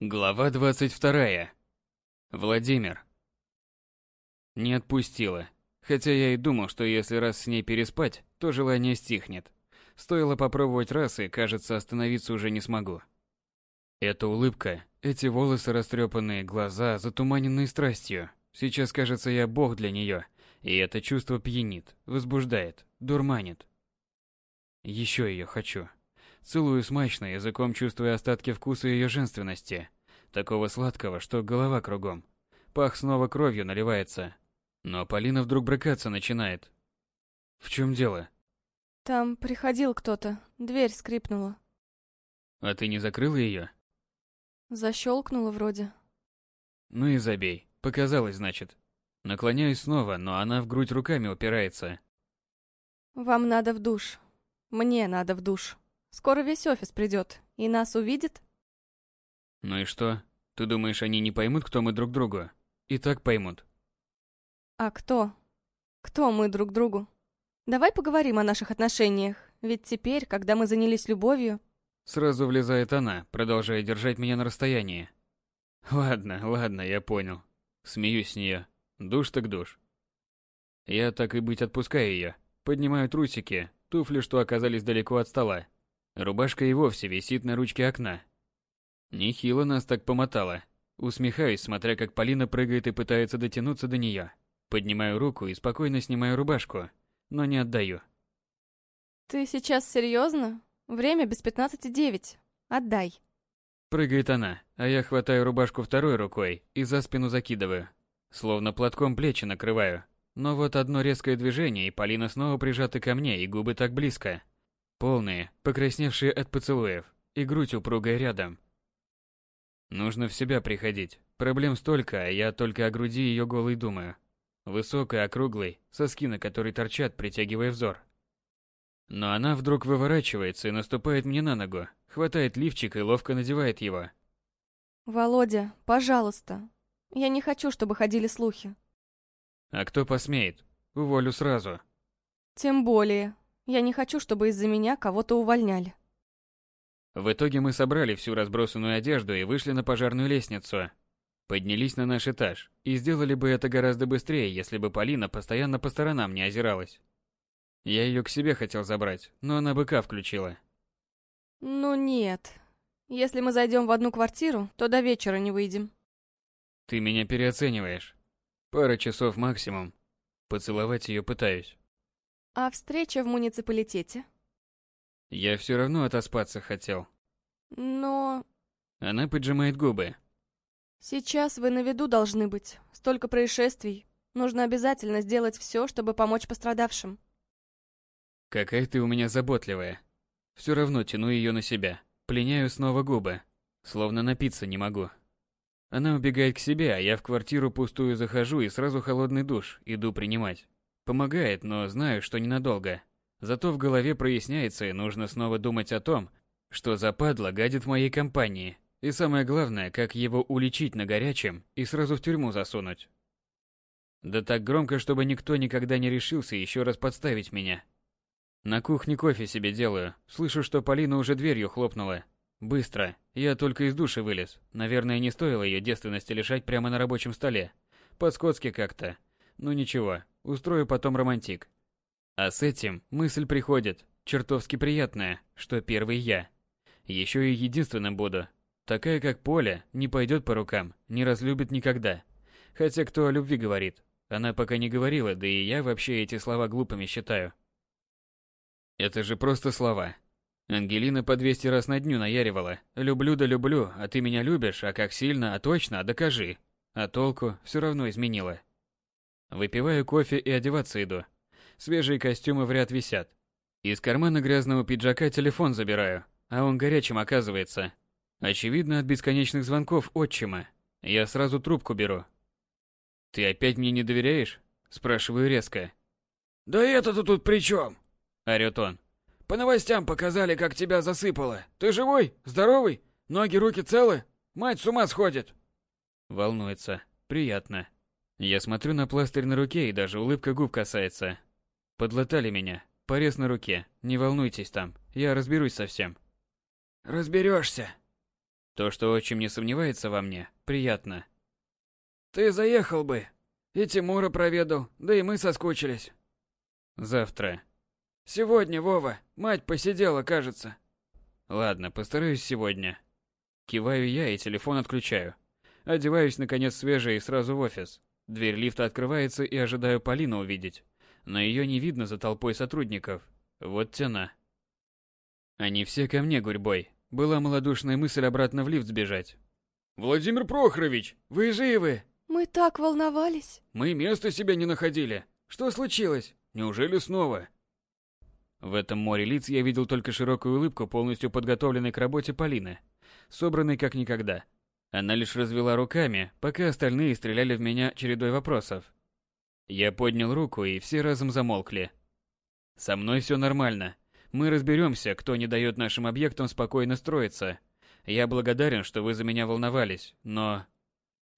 Глава 22. Владимир. Не отпустила. Хотя я и думал, что если раз с ней переспать, то желание стихнет. Стоило попробовать раз, и, кажется, остановиться уже не смогу. Эта улыбка, эти волосы растрепанные, глаза, затуманенные страстью. Сейчас, кажется, я бог для нее, и это чувство пьянит, возбуждает, дурманит. Еще ее хочу. Целую смачно, языком чувствуя остатки вкуса ее женственности. Такого сладкого, что голова кругом. Пах снова кровью наливается. Но Полина вдруг брыкаться начинает. В чем дело? Там приходил кто-то. Дверь скрипнула. А ты не закрыла ее? Защелкнула вроде. Ну и забей. Показалось, значит. Наклоняюсь снова, но она в грудь руками упирается. Вам надо в душ. Мне надо в душ. Скоро весь офис придет и нас увидит. Ну и что? Ты думаешь, они не поймут, кто мы друг другу? И так поймут. А кто? Кто мы друг другу? Давай поговорим о наших отношениях, ведь теперь, когда мы занялись любовью... Сразу влезает она, продолжая держать меня на расстоянии. Ладно, ладно, я понял. Смеюсь с нее. Душ так душ. Я так и быть отпускаю ее. Поднимаю трусики, туфли, что оказались далеко от стола. Рубашка и вовсе висит на ручке окна. Нехило нас так помотало. Усмехаюсь, смотря как Полина прыгает и пытается дотянуться до нее. Поднимаю руку и спокойно снимаю рубашку, но не отдаю. Ты сейчас серьезно? Время без пятнадцати девять. Отдай. Прыгает она, а я хватаю рубашку второй рукой и за спину закидываю. Словно платком плечи накрываю. Но вот одно резкое движение, и Полина снова прижата ко мне, и губы так близко. Полные, покрасневшие от поцелуев, и грудь упругая рядом. Нужно в себя приходить. Проблем столько, а я только о груди ее голой думаю. Высокой, округлой, соски на которой торчат, притягивая взор. Но она вдруг выворачивается и наступает мне на ногу, хватает лифчик и ловко надевает его. Володя, пожалуйста. Я не хочу, чтобы ходили слухи. А кто посмеет? Уволю сразу. Тем более, я не хочу, чтобы из-за меня кого-то увольняли. В итоге мы собрали всю разбросанную одежду и вышли на пожарную лестницу. Поднялись на наш этаж и сделали бы это гораздо быстрее, если бы Полина постоянно по сторонам не озиралась. Я ее к себе хотел забрать, но она быка включила. Ну нет. Если мы зайдем в одну квартиру, то до вечера не выйдем. Ты меня переоцениваешь. Пара часов максимум. Поцеловать ее пытаюсь. А встреча в муниципалитете? Я все равно отоспаться хотел. Но... Она поджимает губы. Сейчас вы на виду должны быть. Столько происшествий. Нужно обязательно сделать все, чтобы помочь пострадавшим. Какая ты у меня заботливая. Все равно тяну ее на себя. Пленяю снова губы. Словно напиться не могу. Она убегает к себе, а я в квартиру пустую захожу и сразу холодный душ иду принимать. Помогает, но знаю, что ненадолго. Зато в голове проясняется и нужно снова думать о том, что западло гадит в моей компании. И самое главное, как его уличить на горячем и сразу в тюрьму засунуть. Да так громко, чтобы никто никогда не решился еще раз подставить меня. На кухне кофе себе делаю. Слышу, что Полина уже дверью хлопнула. Быстро. Я только из души вылез. Наверное, не стоило ее девственности лишать прямо на рабочем столе. По-скотски как-то. Ну ничего, Устрою потом романтик. А с этим мысль приходит, чертовски приятная, что первый я. Еще и единственным буду. Такая, как Поля, не пойдет по рукам, не разлюбит никогда. Хотя кто о любви говорит? Она пока не говорила, да и я вообще эти слова глупыми считаю. Это же просто слова. Ангелина по 200 раз на дню наяривала. «Люблю да люблю, а ты меня любишь, а как сильно, а точно, докажи». А толку все равно изменила. Выпиваю кофе и одеваться иду. Свежие костюмы в ряд висят. Из кармана грязного пиджака телефон забираю, а он горячим оказывается. Очевидно, от бесконечных звонков отчима. Я сразу трубку беру. «Ты опять мне не доверяешь?» Спрашиваю резко. «Да это-то тут при чем?» Орёт он. «По новостям показали, как тебя засыпало. Ты живой? Здоровый? Ноги, руки целы? Мать с ума сходит!» Волнуется. Приятно. Я смотрю на пластырь на руке, и даже улыбка губ касается. Подлатали меня. Порез на руке. Не волнуйтесь там. Я разберусь со всем. Разберешься. То, что отчим не сомневается во мне, приятно. Ты заехал бы. И Тимура проведал, да и мы соскучились. Завтра. Сегодня, Вова. Мать посидела, кажется. Ладно, постараюсь сегодня. Киваю я и телефон отключаю. Одеваюсь, наконец, свежее и сразу в офис. Дверь лифта открывается и ожидаю Полину увидеть. Но ее не видно за толпой сотрудников. Вот тяна. Они все ко мне гурьбой. Была малодушная мысль обратно в лифт сбежать. «Владимир Прохорович, вы живы?» Мы так волновались. «Мы места себе не находили. Что случилось? Неужели снова?» В этом море лиц я видел только широкую улыбку, полностью подготовленной к работе Полины, собранной как никогда. Она лишь развела руками, пока остальные стреляли в меня чередой вопросов. Я поднял руку, и все разом замолкли. Со мной все нормально. Мы разберемся, кто не дает нашим объектам спокойно строиться. Я благодарен, что вы за меня волновались, но...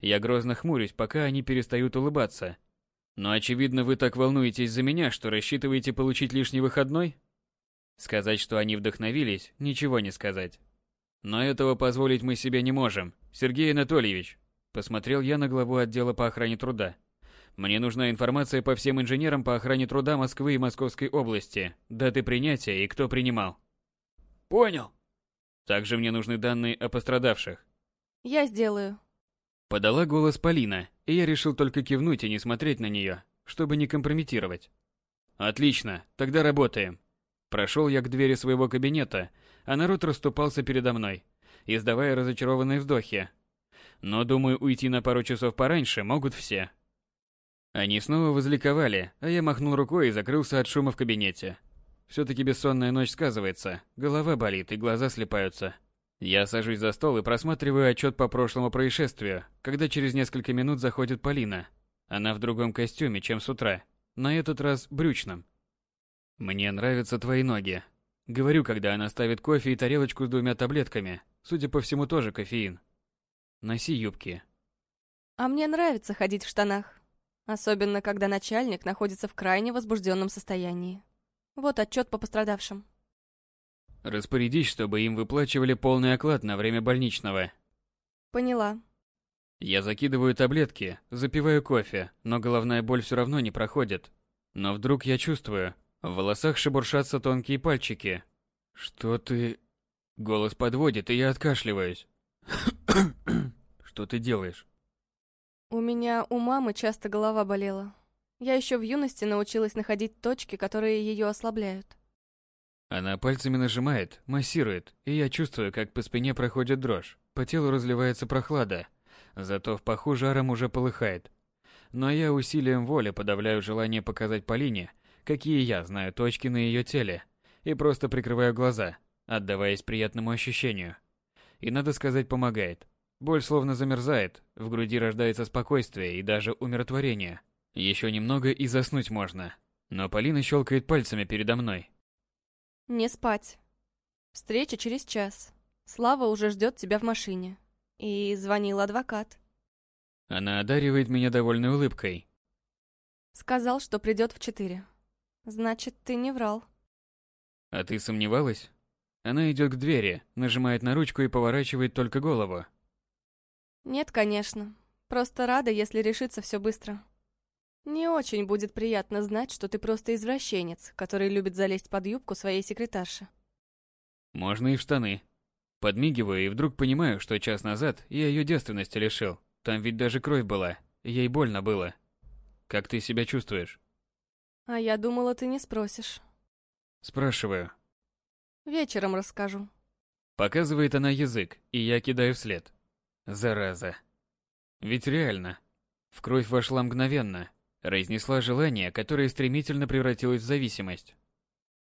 Я грозно хмурюсь, пока они перестают улыбаться. Но очевидно, вы так волнуетесь за меня, что рассчитываете получить лишний выходной? Сказать, что они вдохновились, ничего не сказать. Но этого позволить мы себе не можем. Сергей Анатольевич, посмотрел я на главу отдела по охране труда. Мне нужна информация по всем инженерам по охране труда Москвы и Московской области, даты принятия и кто принимал. Понял. Также мне нужны данные о пострадавших. Я сделаю. Подала голос Полина, и я решил только кивнуть и не смотреть на нее, чтобы не компрометировать. Отлично, тогда работаем. Прошел я к двери своего кабинета, а народ расступался передо мной, издавая разочарованные вздохи. Но, думаю, уйти на пару часов пораньше могут все. Они снова возликовали, а я махнул рукой и закрылся от шума в кабинете. Все-таки бессонная ночь сказывается, голова болит и глаза слепаются. Я сажусь за стол и просматриваю отчет по прошлому происшествию, когда через несколько минут заходит Полина. Она в другом костюме, чем с утра, на этот раз брючном. «Мне нравятся твои ноги», — говорю, когда она ставит кофе и тарелочку с двумя таблетками, судя по всему тоже кофеин. «Носи юбки». А мне нравится ходить в штанах. Особенно, когда начальник находится в крайне возбужденном состоянии. Вот отчет по пострадавшим. Распорядись, чтобы им выплачивали полный оклад на время больничного. Поняла. Я закидываю таблетки, запиваю кофе, но головная боль все равно не проходит. Но вдруг я чувствую, в волосах шебуршатся тонкие пальчики. Что ты... Голос подводит, и я откашливаюсь. Что ты делаешь? У меня у мамы часто голова болела. Я еще в юности научилась находить точки, которые ее ослабляют. Она пальцами нажимает, массирует, и я чувствую, как по спине проходит дрожь, по телу разливается прохлада, зато в паху жаром уже полыхает. Но я усилием воли подавляю желание показать Полине, какие я знаю точки на ее теле, и просто прикрываю глаза, отдаваясь приятному ощущению. И надо сказать, помогает. Боль словно замерзает, в груди рождается спокойствие и даже умиротворение. Еще немного и заснуть можно. Но Полина щелкает пальцами передо мной, Не спать. Встреча через час. Слава уже ждет тебя в машине. И звонил адвокат. Она одаривает меня довольной улыбкой. Сказал, что придет в четыре. Значит, ты не врал. А ты сомневалась? Она идет к двери, нажимает на ручку и поворачивает только голову. Нет, конечно. Просто рада, если решится все быстро. Не очень будет приятно знать, что ты просто извращенец, который любит залезть под юбку своей секретарши. Можно и в штаны. Подмигиваю и вдруг понимаю, что час назад я ее девственности лишил. Там ведь даже кровь была. Ей больно было. Как ты себя чувствуешь? А я думала, ты не спросишь. Спрашиваю. Вечером расскажу. Показывает она язык, и я кидаю вслед. Зараза. Ведь реально. В кровь вошла мгновенно. Разнесла желание, которое стремительно превратилось в зависимость.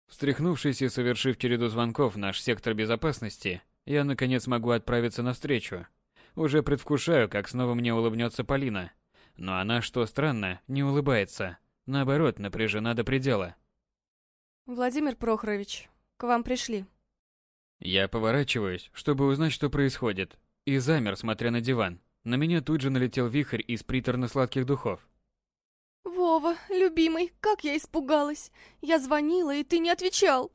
Встряхнувшись и совершив череду звонков в наш сектор безопасности, я наконец могу отправиться навстречу. Уже предвкушаю, как снова мне улыбнется Полина. Но она, что странно, не улыбается. Наоборот, напряжена до предела. Владимир Прохорович, к вам пришли. Я поворачиваюсь, чтобы узнать, что происходит, и замер, смотря на диван. На меня тут же налетел вихрь из приторно-сладких духов. Вова, любимый, как я испугалась. Я звонила, и ты не отвечал.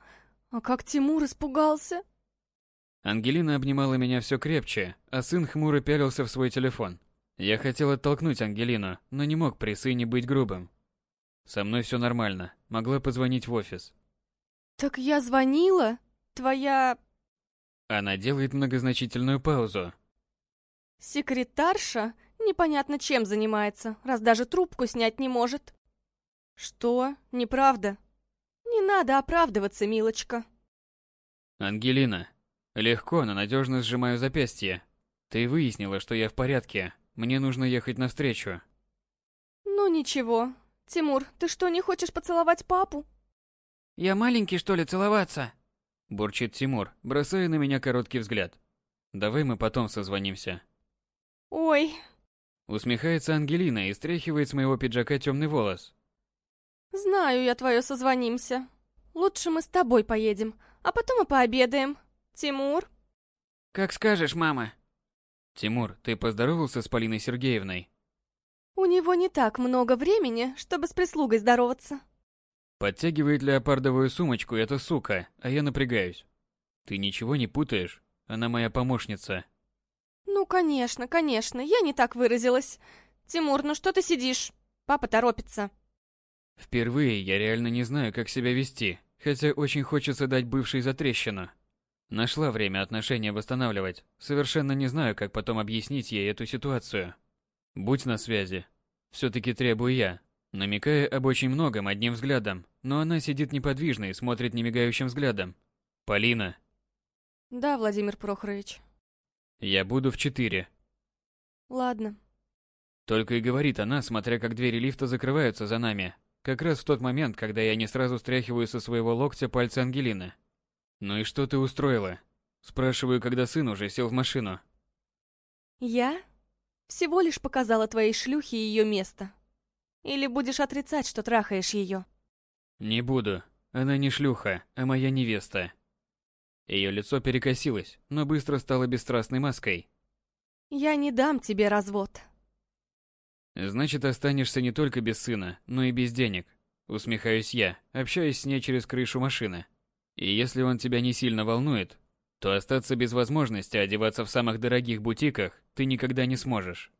А как Тимур испугался. Ангелина обнимала меня все крепче, а сын хмуро пялился в свой телефон. Я хотел оттолкнуть Ангелину, но не мог при сыне быть грубым. Со мной все нормально, могла позвонить в офис. Так я звонила? Твоя... Она делает многозначительную паузу. Секретарша непонятно чем занимается, раз даже трубку снять не может. Что? Неправда? Не надо оправдываться, милочка. Ангелина. Легко, но надежно сжимаю запястье. Ты выяснила, что я в порядке. Мне нужно ехать навстречу. Ну ничего. Тимур, ты что, не хочешь поцеловать папу? Я маленький, что ли, целоваться? Бурчит Тимур, бросая на меня короткий взгляд. Давай мы потом созвонимся. Ой. Усмехается Ангелина и стряхивает с моего пиджака темный волос. Знаю я твое созвонимся. Лучше мы с тобой поедем, а потом и пообедаем. Тимур? Как скажешь, мама. Тимур, ты поздоровался с Полиной Сергеевной? У него не так много времени, чтобы с прислугой здороваться. Подтягивает леопардовую сумочку эта сука, а я напрягаюсь. Ты ничего не путаешь? Она моя помощница. Ну, конечно, конечно, я не так выразилась. Тимур, ну что ты сидишь? Папа торопится. Впервые я реально не знаю, как себя вести, хотя очень хочется дать бывшей затрещину. Нашла время отношения восстанавливать. Совершенно не знаю, как потом объяснить ей эту ситуацию. Будь на связи. Все-таки требую я, намекая об очень многом одним взглядом, но она сидит неподвижно и смотрит немигающим взглядом. Полина. Да, Владимир Прохорович. Я буду в четыре. Ладно. Только и говорит она, смотря как двери лифта закрываются за нами. Как раз в тот момент, когда я не сразу стряхиваю со своего локтя пальцы Ангелины. «Ну и что ты устроила?» Спрашиваю, когда сын уже сел в машину. Я? Всего лишь показала твоей шлюхе ее место. Или будешь отрицать, что трахаешь ее? Не буду. Она не шлюха, а моя невеста. Ее лицо перекосилось, но быстро стало бесстрастной маской. Я не дам тебе развод. Значит, останешься не только без сына, но и без денег. Усмехаюсь я, общаясь с ней через крышу машины. И если он тебя не сильно волнует, то остаться без возможности одеваться в самых дорогих бутиках ты никогда не сможешь.